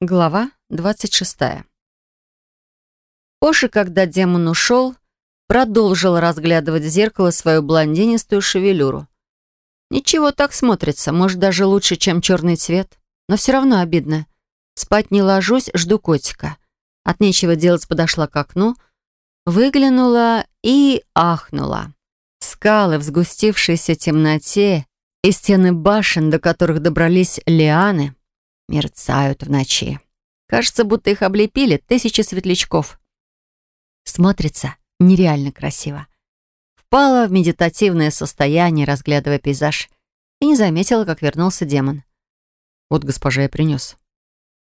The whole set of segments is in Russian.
Глава 26. Позже, когда демон ушел, продолжил разглядывать в зеркало свою блондинистую шевелюру. Ничего так смотрится, может, даже лучше, чем черный цвет. Но все равно обидно. Спать не ложусь, жду котика. От нечего делать подошла к окну, выглянула и ахнула. Скалы в сгустившейся темноте и стены башен, до которых добрались лианы, мерцают в ночи. Кажется, будто их облепили тысячи светлячков. Смотрится нереально красиво. Впала в медитативное состояние, разглядывая пейзаж, и не заметила, как вернулся демон. «Вот, госпожа, я принес».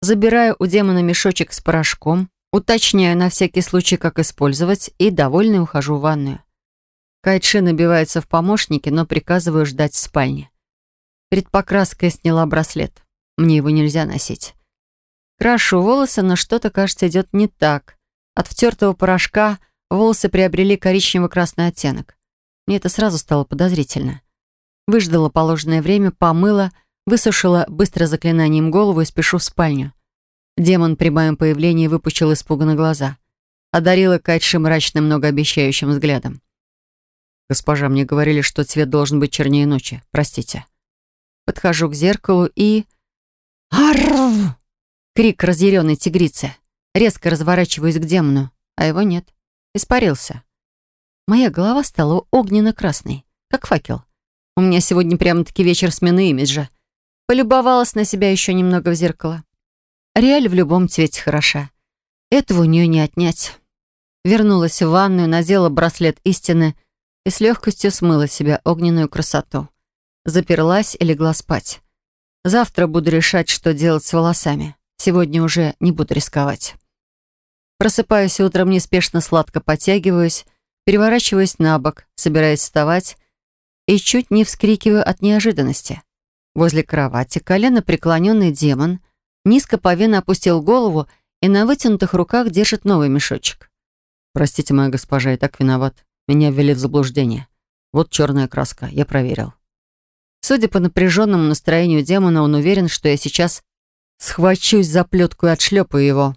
Забираю у демона мешочек с порошком, уточняю на всякий случай, как использовать, и, довольный, ухожу в ванную. Кайтши набивается в помощники, но приказываю ждать в спальне. Перед покраской сняла браслет. Мне его нельзя носить. Крашу волосы, но что-то, кажется, идет не так. От втертого порошка волосы приобрели коричнево-красный оттенок. Мне это сразу стало подозрительно. Выждала положенное время, помыла, высушила быстро заклинанием голову и спешу в спальню. Демон при моем появлении выпучил испуганно глаза. Одарила Кайтши мрачным многообещающим взглядом. «Госпожа, мне говорили, что цвет должен быть чернее ночи. Простите». Подхожу к зеркалу и «Арррр!» Крик разъяренной тигрицы. Резко разворачиваюсь к демону, а его нет. Испарился. Моя голова стала огненно-красной, как факел. У меня сегодня прямо-таки вечер смены имиджа. Полюбовалась на себя еще немного в зеркало. Реаль в любом цвете хороша. Этого у нее не отнять. Вернулась в ванную, надела браслет истины и с легкостью смыла себя огненную красоту. Заперлась и легла спать. Завтра буду решать, что делать с волосами. Сегодня уже не буду рисковать. Просыпаюсь утром, неспешно сладко подтягиваюсь, переворачиваюсь на бок, собираясь вставать и чуть не вскрикиваю от неожиданности. Возле кровати колено преклоненный демон низко повинно опустил голову и на вытянутых руках держит новый мешочек. «Простите, моя госпожа, я так виноват. Меня ввели в заблуждение. Вот черная краска, я проверил». Судя по напряженному настроению демона, он уверен, что я сейчас схвачусь за плетку и отшлепаю его.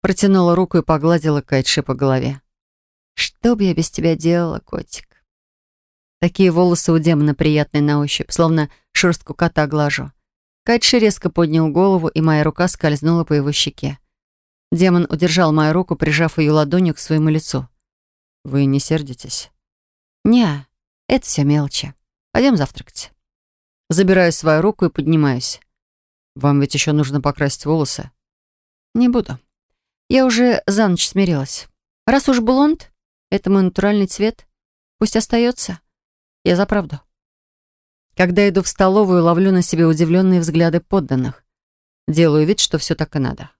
Протянула руку и погладила Кайтши по голове. «Что бы я без тебя делала, котик?» Такие волосы у демона приятные на ощупь, словно шерстку кота глажу. Кайтши резко поднял голову, и моя рука скользнула по его щеке. Демон удержал мою руку, прижав ее ладонью к своему лицу. «Вы не сердитесь?» «Не, это все мелочи. Пойдем завтракать». Забираю свою руку и поднимаюсь. «Вам ведь еще нужно покрасить волосы?» «Не буду. Я уже за ночь смирилась. Раз уж блонд, это мой натуральный цвет, пусть остается. Я за правду». Когда иду в столовую, ловлю на себе удивленные взгляды подданных. Делаю вид, что все так и надо.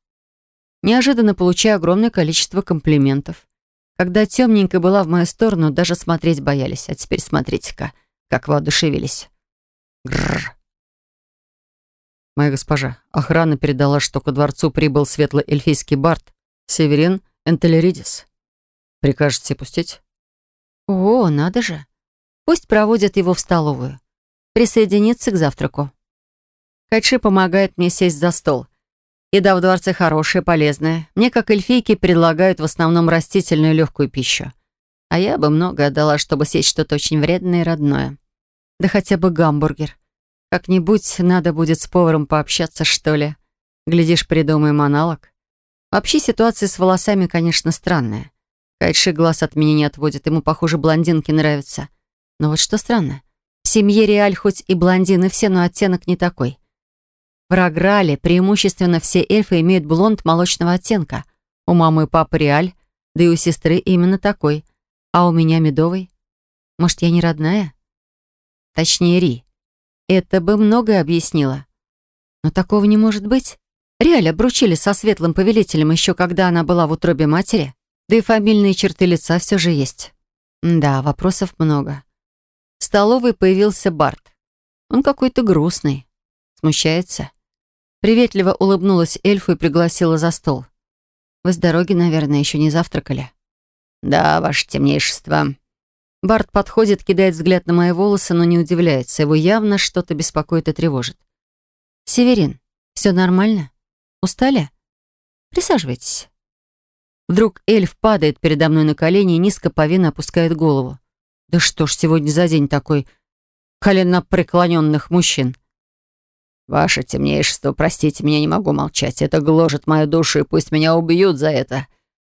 Неожиданно получаю огромное количество комплиментов. Когда темненькая была в мою сторону, даже смотреть боялись. А теперь смотрите-ка, как воодушевились. Гррр. Моя госпожа, охрана передала, что ко дворцу прибыл светлый эльфийский бард Северин Энтелеридис. Прикажете пустить? О, надо же. Пусть проводят его в столовую. Присоединиться к завтраку. Кайши помогает мне сесть за стол. Еда в дворце хорошая, полезная. Мне, как эльфийке, предлагают в основном растительную легкую пищу. А я бы много отдала, чтобы съесть что-то очень вредное и родное. Да хотя бы гамбургер. Как-нибудь надо будет с поваром пообщаться, что ли. Глядишь, придумаем аналог. Вообще ситуация с волосами, конечно, странная. Кайши глаз от меня не отводит, ему, похоже, блондинки нравятся. Но вот что странно. В семье Реаль хоть и блондины все, но оттенок не такой. В Раграле преимущественно все эльфы имеют блонд молочного оттенка. У мамы и папы Реаль, да и у сестры именно такой. А у меня медовый. Может, я не родная? Точнее, Ри. Это бы многое объяснило. Но такого не может быть. Реаль обручили со светлым повелителем еще когда она была в утробе матери. Да и фамильные черты лица все же есть. Да, вопросов много. В столовой появился Барт. Он какой-то грустный. Смущается. Приветливо улыбнулась эльфу и пригласила за стол. «Вы с дороги, наверное, еще не завтракали?» «Да, ваше темнейшество», Барт подходит, кидает взгляд на мои волосы, но не удивляется. Его явно что-то беспокоит и тревожит. «Северин, все нормально? Устали?» Присаживайтесь». Вдруг эльф падает передо мной на колени и низко повинно опускает голову. Да что ж сегодня за день такой коленопреклоненных мужчин? «Ваше темнейшество, простите, меня не могу молчать. Это гложет мою душу, и пусть меня убьют за это.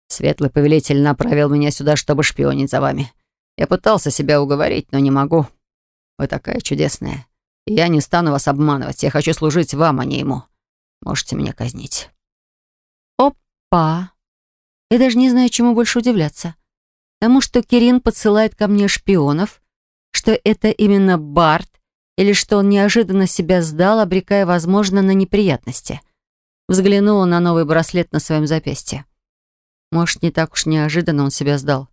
Светлый повелитель направил меня сюда, чтобы шпионить за вами. Я пытался себя уговорить, но не могу. Вы такая чудесная. Я не стану вас обманывать. Я хочу служить вам, а не ему. Можете меня казнить». «Опа!» Я даже не знаю, чему больше удивляться. Тому, что Кирин подсылает ко мне шпионов, что это именно Барт, или что он неожиданно себя сдал, обрекая, возможно, на неприятности. Взглянула на новый браслет на своем запястье. Может, не так уж неожиданно он себя сдал.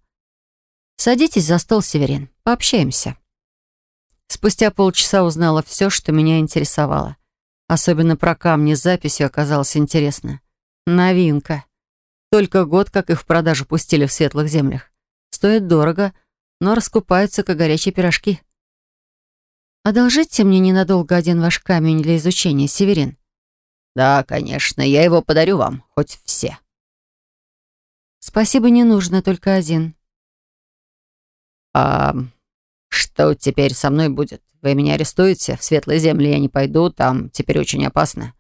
«Садитесь за стол, Северин, пообщаемся». Спустя полчаса узнала все, что меня интересовало. Особенно про камни с записью оказалось интересно. Новинка. Только год, как их в продажу пустили в светлых землях. Стоит дорого, но раскупаются, как горячие пирожки. «Одолжите мне ненадолго один ваш камень для изучения, Северин?» «Да, конечно, я его подарю вам, хоть все». «Спасибо, не нужно, только один». «А что теперь со мной будет? Вы меня арестуете? В светлые земли я не пойду, там теперь очень опасно».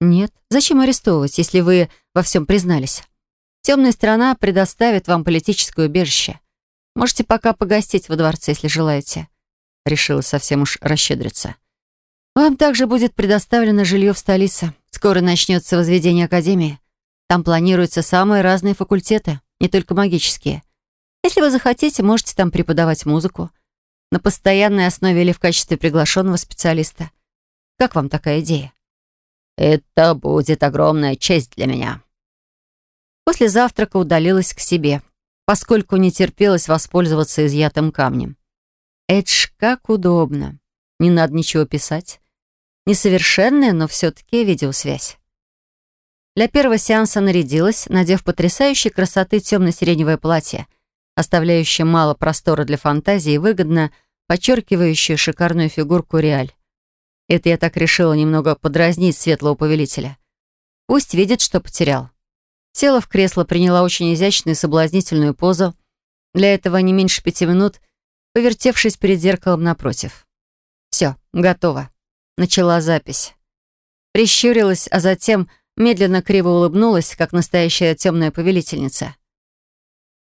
«Нет. Зачем арестовывать, если вы во всем признались? Темная сторона предоставит вам политическое убежище. Можете пока погостить во дворце, если желаете». Решила совсем уж расщедриться. «Вам также будет предоставлено жилье в столице. Скоро начнется возведение академии. Там планируются самые разные факультеты, не только магические. Если вы захотите, можете там преподавать музыку. На постоянной основе или в качестве приглашенного специалиста. Как вам такая идея?» «Это будет огромная честь для меня», После завтрака удалилась к себе, поскольку не терпелось воспользоваться изъятым камнем. Эдж, как удобно. Не надо ничего писать. Несовершенная, но все-таки видеосвязь. Для первого сеанса нарядилась, надев потрясающей красоты темно-сиреневое платье, оставляющее мало простора для фантазии и выгодно подчеркивающее шикарную фигурку Реаль. Это я так решила немного подразнить светлого повелителя. Пусть видит, что потерял. Села в кресло, приняла очень изящную и соблазнительную позу. Для этого не меньше пяти минут, повертевшись перед зеркалом напротив. Все, готово. Начала запись. Прищурилась, а затем медленно криво улыбнулась, как настоящая темная повелительница.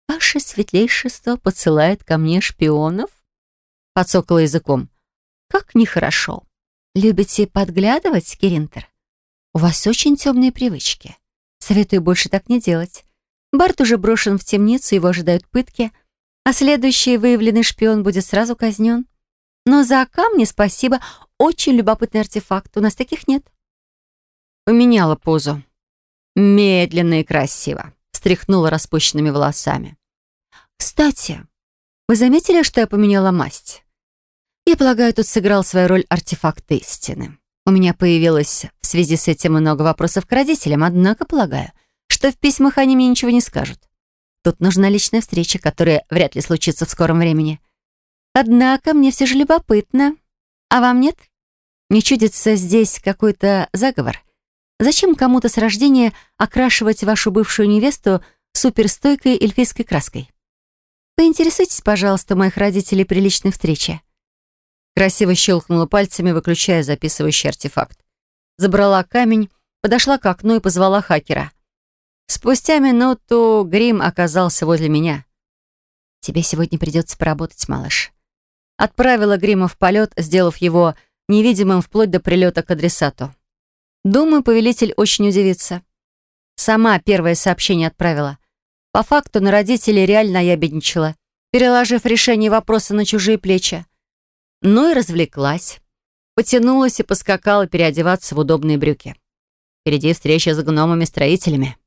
«Ваше светлейшество посылает ко мне шпионов?» Подсокала языком. «Как нехорошо. Любите подглядывать, Киринтер? У вас очень темные привычки». Советую больше так не делать. Барт уже брошен в темницу, его ожидают пытки, а следующий выявленный шпион будет сразу казнен. Но за камни спасибо. Очень любопытный артефакт. У нас таких нет. Поменяла позу. Медленно и красиво. Встряхнула распущенными волосами. Кстати, вы заметили, что я поменяла масть? Я полагаю, тут сыграл свою роль артефакт истины. У меня появилось в связи с этим много вопросов к родителям, однако полагаю, что в письмах они мне ничего не скажут. Тут нужна личная встреча, которая вряд ли случится в скором времени. Однако мне все же любопытно. А вам нет? Не чудится здесь какой-то заговор? Зачем кому-то с рождения окрашивать вашу бывшую невесту суперстойкой эльфийской краской? Поинтересуйтесь, пожалуйста, моих родителей при личной встрече. Красиво щелкнула пальцами, выключая записывающий артефакт. Забрала камень, подошла к окну и позвала хакера. Спустя минуту Грим оказался возле меня. «Тебе сегодня придется поработать, малыш». Отправила Грима в полет, сделав его невидимым вплоть до прилета к адресату. Думаю, повелитель очень удивится. Сама первое сообщение отправила. По факту на родителей реально ябедничала, переложив решение вопроса на чужие плечи но и развлеклась. Потянулась и поскакала переодеваться в удобные брюки. Впереди встреча с гномами-строителями.